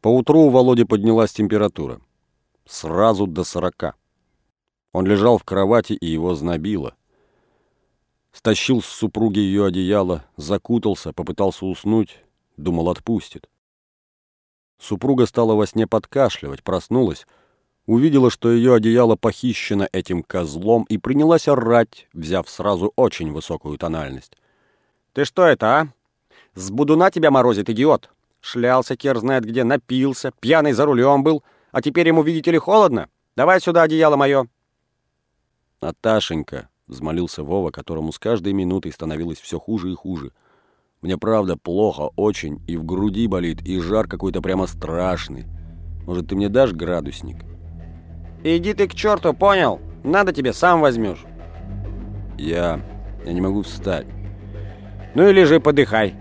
Поутру у Володи поднялась температура. Сразу до сорока. Он лежал в кровати, и его знобило. Стащил с супруги ее одеяло, закутался, попытался уснуть, думал, отпустит. Супруга стала во сне подкашливать, проснулась, увидела, что ее одеяло похищено этим козлом и принялась орать, взяв сразу очень высокую тональность. «Ты что это, а? С будуна тебя морозит, идиот! Шлялся, кер знает где, напился, пьяный за рулем был, а теперь ему, видите ли, холодно? Давай сюда одеяло мое!» «Наташенька», — взмолился Вова, которому с каждой минутой становилось все хуже и хуже, — «мне правда плохо очень, и в груди болит, и жар какой-то прямо страшный. Может, ты мне дашь градусник?» «Иди ты к черту, понял? Надо тебе, сам возьмешь». «Я... я не могу встать». «Ну и лежи, подыхай».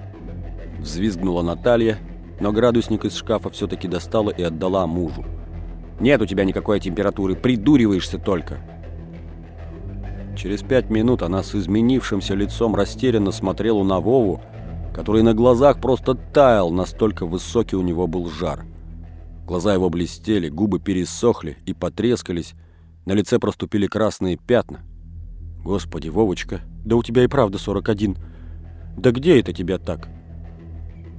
Взвизгнула Наталья, но градусник из шкафа все-таки достала и отдала мужу. «Нет у тебя никакой температуры, придуриваешься только». Через пять минут она с изменившимся лицом растерянно смотрела на Вову, который на глазах просто таял, настолько высокий у него был жар. Глаза его блестели, губы пересохли и потрескались, на лице проступили красные пятна. «Господи, Вовочка, да у тебя и правда 41. Да где это тебя так?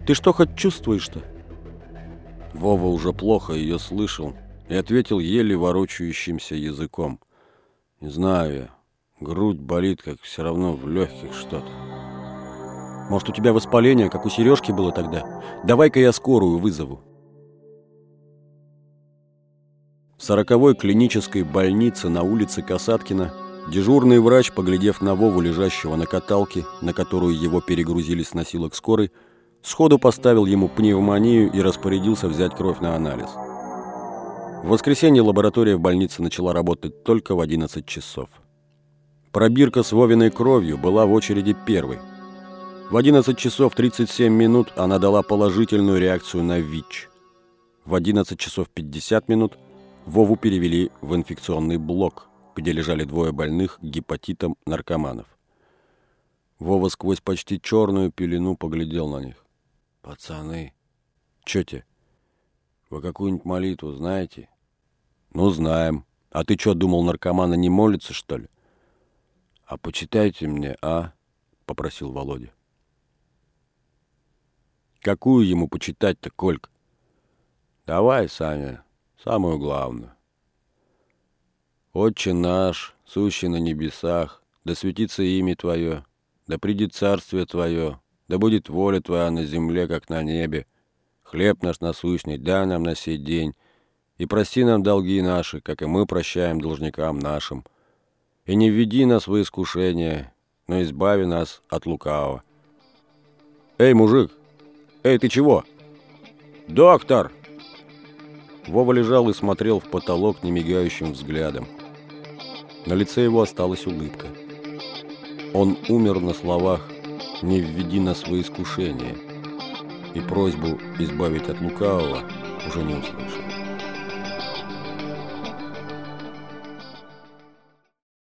Ты что хоть чувствуешь-то?» Вова уже плохо ее слышал и ответил еле ворочающимся языком. «Не знаю я, Грудь болит, как все равно в легких что-то. Может, у тебя воспаление, как у Сережки было тогда? Давай-ка я скорую вызову. В сороковой клинической больнице на улице Касаткина дежурный врач, поглядев на Вову, лежащего на каталке, на которую его перегрузили с носилок скорой, сходу поставил ему пневмонию и распорядился взять кровь на анализ. В воскресенье лаборатория в больнице начала работать только в 11 часов. Пробирка с Вовиной кровью была в очереди первой. В 11 часов 37 минут она дала положительную реакцию на ВИЧ. В 11 часов 50 минут Вову перевели в инфекционный блок, где лежали двое больных гепатитом наркоманов. Вова сквозь почти черную пелену поглядел на них. «Пацаны, чё те? Вы какую-нибудь молитву знаете?» «Ну, знаем. А ты чё, думал, наркоманы не молятся, что ли?» «А почитайте мне, а?» — попросил Володя. «Какую ему почитать-то, Кольк?» «Давай, Саня, самую главную». «Отче наш, сущий на небесах, да светится имя Твое, да придет царствие Твое, да будет воля Твоя на земле, как на небе. Хлеб наш насущный дай нам на сей день, и прости нам долги наши, как и мы прощаем должникам нашим» и не введи нас в искушение, но избави нас от лукавого. Эй, мужик! Эй, ты чего? Доктор! Вова лежал и смотрел в потолок немигающим взглядом. На лице его осталась улыбка. Он умер на словах «Не введи нас в искушение» и просьбу избавить от лукавого уже не услышал.